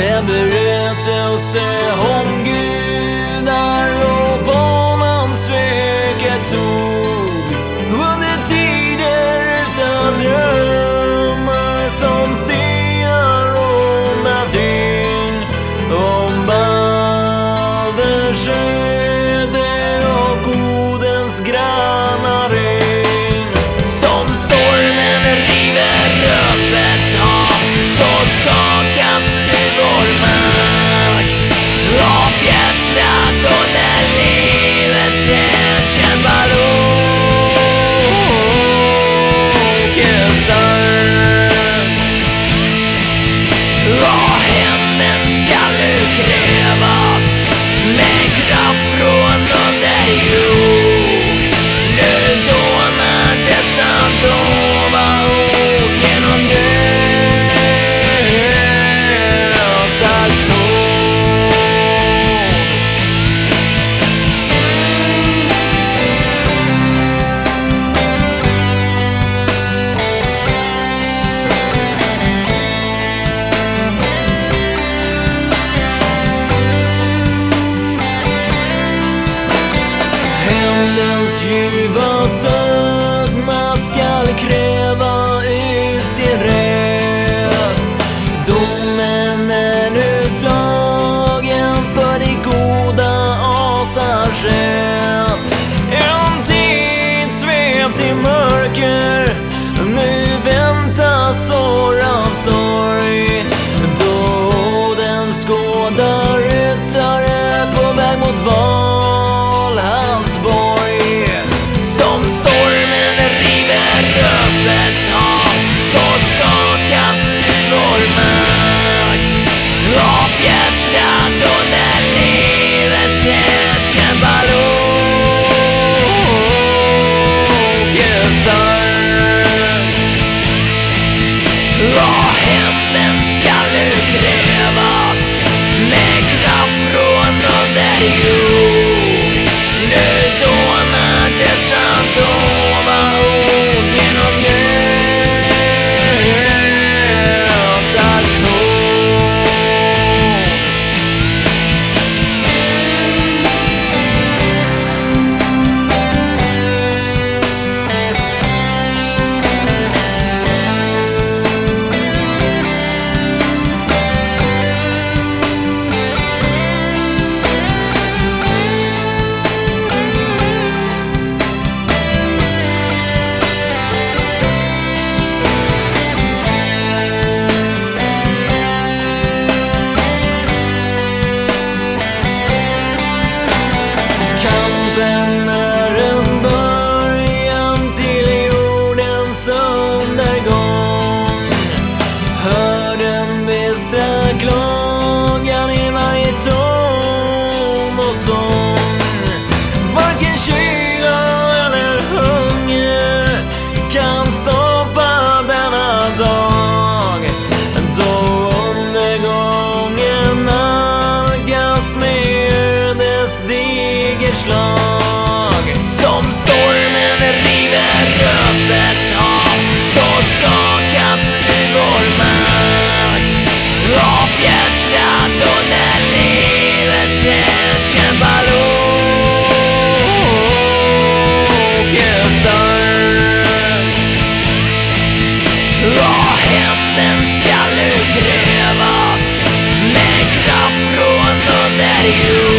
En berättelse om Gud. Hämndens ljuva sötma skall kräva ut sin rätt. Domen är nu slagen för det goda asars själv slag Som stormen river upp ett hav. Så skakas nu vår mark. Avfjättrad under livets träd kämpar åken stark Och hämnden skall utrövas Med kraft från under jord.